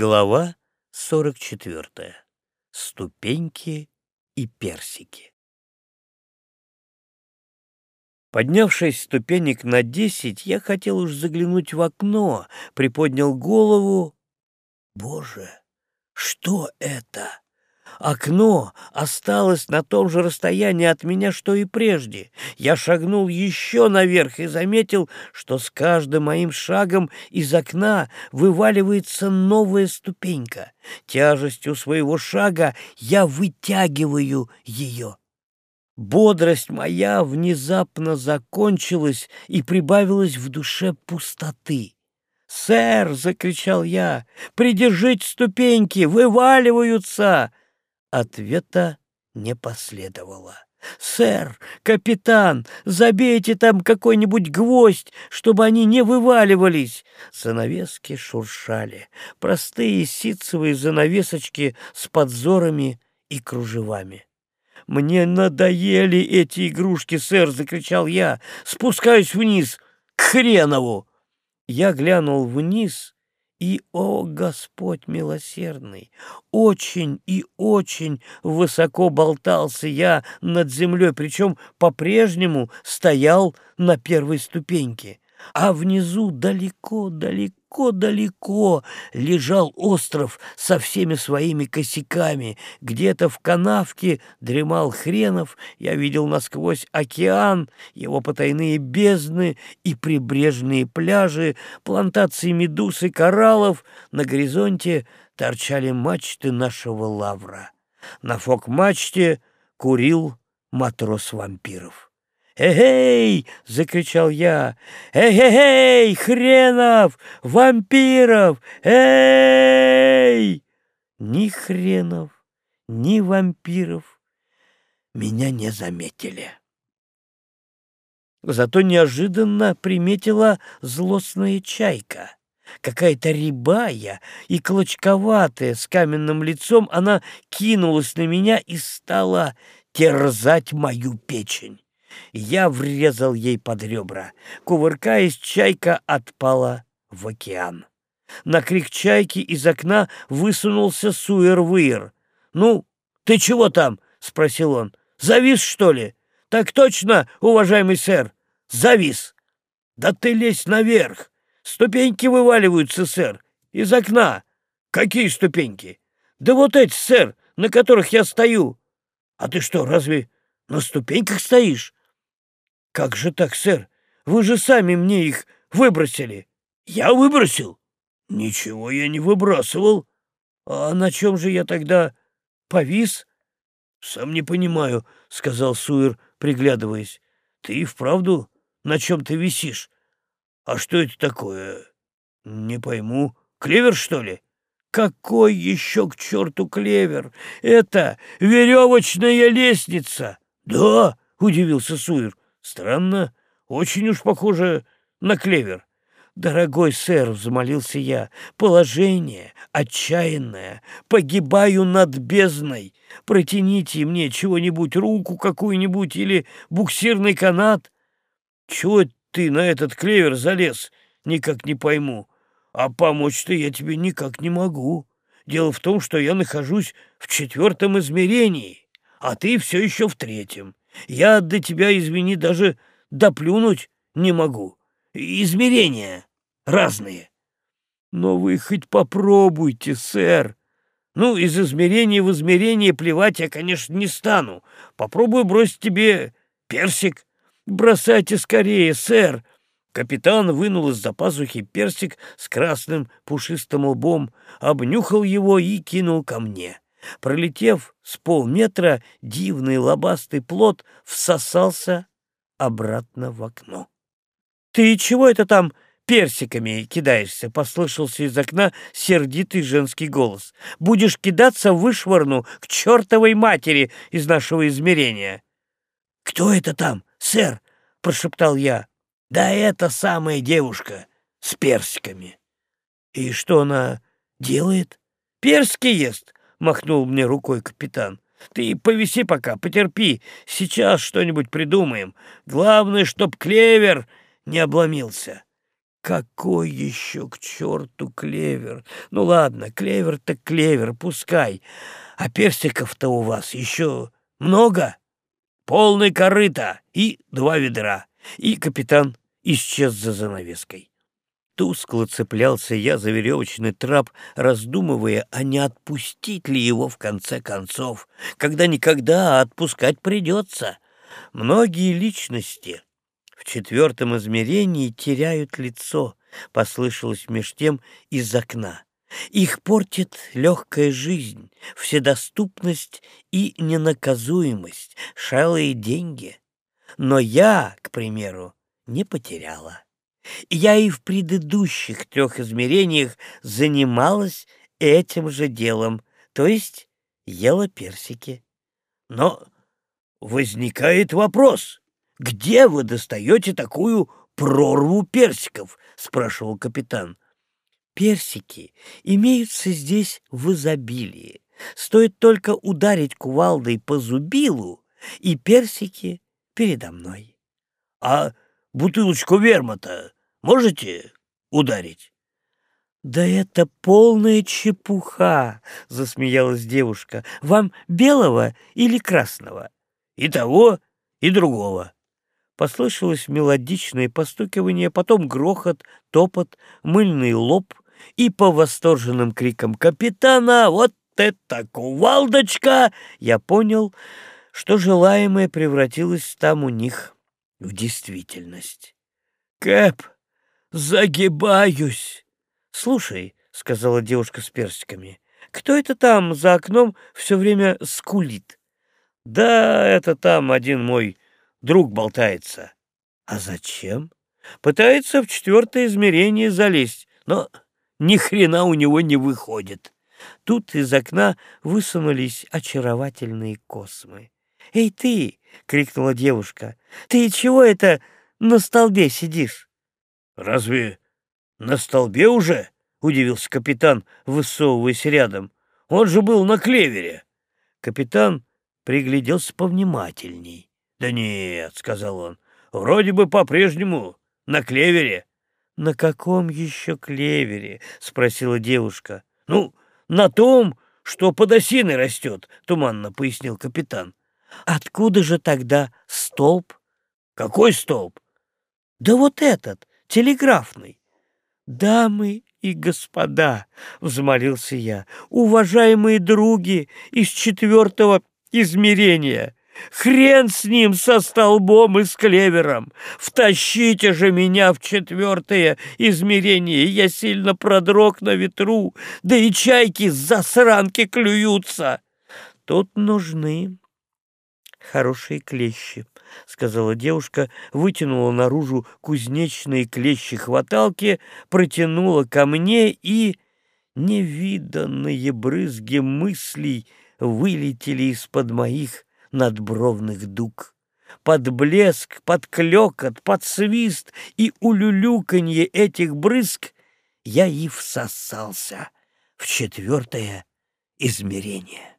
Глава 44. Ступеньки и персики. Поднявшись ступенек на десять, я хотел уж заглянуть в окно, приподнял голову. Боже, что это? Окно осталось на том же расстоянии от меня, что и прежде. Я шагнул еще наверх и заметил, что с каждым моим шагом из окна вываливается новая ступенька. Тяжестью своего шага я вытягиваю ее. Бодрость моя внезапно закончилась и прибавилась в душе пустоты. «Сэр!» — закричал я. «Придержите ступеньки! Вываливаются!» Ответа не последовало. «Сэр, капитан, забейте там какой-нибудь гвоздь, чтобы они не вываливались!» Занавески шуршали, простые ситцевые занавесочки с подзорами и кружевами. «Мне надоели эти игрушки, сэр!» — закричал я. «Спускаюсь вниз! К хренову!» Я глянул вниз и, о Господь милосердный, очень и очень высоко болтался я над землей, причем по-прежнему стоял на первой ступеньке, а внизу далеко-далеко далеко-далеко лежал остров со всеми своими косяками. Где-то в канавке дремал Хренов, я видел насквозь океан, его потайные бездны и прибрежные пляжи, плантации медуз и кораллов. На горизонте торчали мачты нашего лавра. На фок-мачте курил матрос вампиров. «Эй-эй!» — закричал я. «Эй-эй-эй! Хренов! Вампиров! Эй!» Ни хренов, ни вампиров меня не заметили. Зато неожиданно приметила злостная чайка. Какая-то рябая и клочковатая, с каменным лицом, она кинулась на меня и стала терзать мою печень. Я врезал ей под ребра. Кувыркаясь, чайка отпала в океан. На крик чайки из окна высунулся Суэр-Выер. «Ну, ты чего там?» — спросил он. «Завис, что ли?» «Так точно, уважаемый сэр, завис!» «Да ты лезь наверх! Ступеньки вываливаются, сэр, из окна!» «Какие ступеньки?» «Да вот эти, сэр, на которых я стою!» «А ты что, разве на ступеньках стоишь?» «Как же так, сэр? Вы же сами мне их выбросили!» «Я выбросил?» «Ничего я не выбрасывал. А на чем же я тогда повис?» «Сам не понимаю», — сказал Суэр, приглядываясь. «Ты и вправду на чем ты висишь? А что это такое? Не пойму. Клевер, что ли?» «Какой еще к черту клевер? Это веревочная лестница!» «Да?» — удивился Суэр. Странно, очень уж похоже на клевер. «Дорогой сэр», — взмолился я, — «положение отчаянное, погибаю над бездной. Протяните мне чего-нибудь, руку какую-нибудь или буксирный канат». «Чего ты на этот клевер залез? Никак не пойму. А помочь-то я тебе никак не могу. Дело в том, что я нахожусь в четвертом измерении, а ты все еще в третьем. Я до тебя, извини, даже доплюнуть не могу. Измерения разные. Но вы хоть попробуйте, сэр. Ну, из измерения в измерение плевать я, конечно, не стану. Попробую бросить тебе персик. Бросайте скорее, сэр. Капитан вынул из-за пазухи персик с красным пушистым лбом, обнюхал его и кинул ко мне. Пролетев с полметра, дивный лобастый плод всосался обратно в окно. «Ты чего это там персиками кидаешься?» — послышался из окна сердитый женский голос. «Будешь кидаться, вышвырну к чертовой матери из нашего измерения!» «Кто это там, сэр?» — прошептал я. «Да это самая девушка с персиками». «И что она делает?» «Персики ест. — махнул мне рукой капитан. «Ты повиси пока, потерпи, сейчас что-нибудь придумаем. Главное, чтоб клевер не обломился». какой еще к черту клевер? Ну ладно, клевер так клевер, пускай. А персиков-то у вас еще много? Полный корыто и два ведра. И капитан исчез за занавеской. Тускло цеплялся я за веревочный трап, раздумывая, а не отпустить ли его в конце концов, когда-никогда отпускать придется. Многие личности в четвертом измерении теряют лицо, послышалось меж тем из окна. Их портит легкая жизнь, вседоступность и ненаказуемость, шалые деньги. Но я, к примеру, не потеряла. Я и в предыдущих трех измерениях занималась этим же делом, то есть ела персики. Но возникает вопрос, где вы достаете такую прорву персиков? — спрашивал капитан. Персики имеются здесь в изобилии. Стоит только ударить кувалдой по зубилу, и персики передо мной. — А бутылочку вермута Можете ударить?» «Да это полная чепуха!» — засмеялась девушка. «Вам белого или красного?» «И того, и другого». Послышалось мелодичное постукивание, потом грохот, топот, мыльный лоб, и по восторженным крикам капитана «Вот это кувалдочка!» я понял, что желаемое превратилось там у них в действительность. «Кэп!» Загибаюсь. Слушай, — сказала девушка с персиками, — кто это там за окном все время скулит? Да, это там один мой друг болтается. А зачем? Пытается в четвертое измерение залезть, но ни хрена у него не выходит. Тут из окна высунулись очаровательные космы. «Эй, ты!» — крикнула девушка. «Ты чего это на столбе сидишь?» «Разве на столбе уже?» — удивился капитан, высовываясь рядом. «Он же был на клевере!» Капитан пригляделся повнимательней. «Да нет», — сказал он, — «вроде бы по-прежнему на клевере». «На каком еще клевере?» — спросила девушка. «Ну, на том, что под осиной растет», — туманно пояснил капитан. «Откуда же тогда столб?» «Какой столб?» «Да вот этот, телеграфный. «Дамы и господа», — взмолился я, — «уважаемые други из четвертого измерения, хрен с ним, со столбом и с клевером, втащите же меня в четвертое измерение, я сильно продрог на ветру, да и чайки с засранки клюются». Тут нужны хорошие клещи, — сказала девушка, вытянула наружу кузнечные клещи-хваталки, протянула ко мне и... Невиданные брызги мыслей вылетели из-под моих надбровных дуг. Под блеск, под клёкот, под свист и улюлюканье этих брызг я и всосался в четвертое измерение.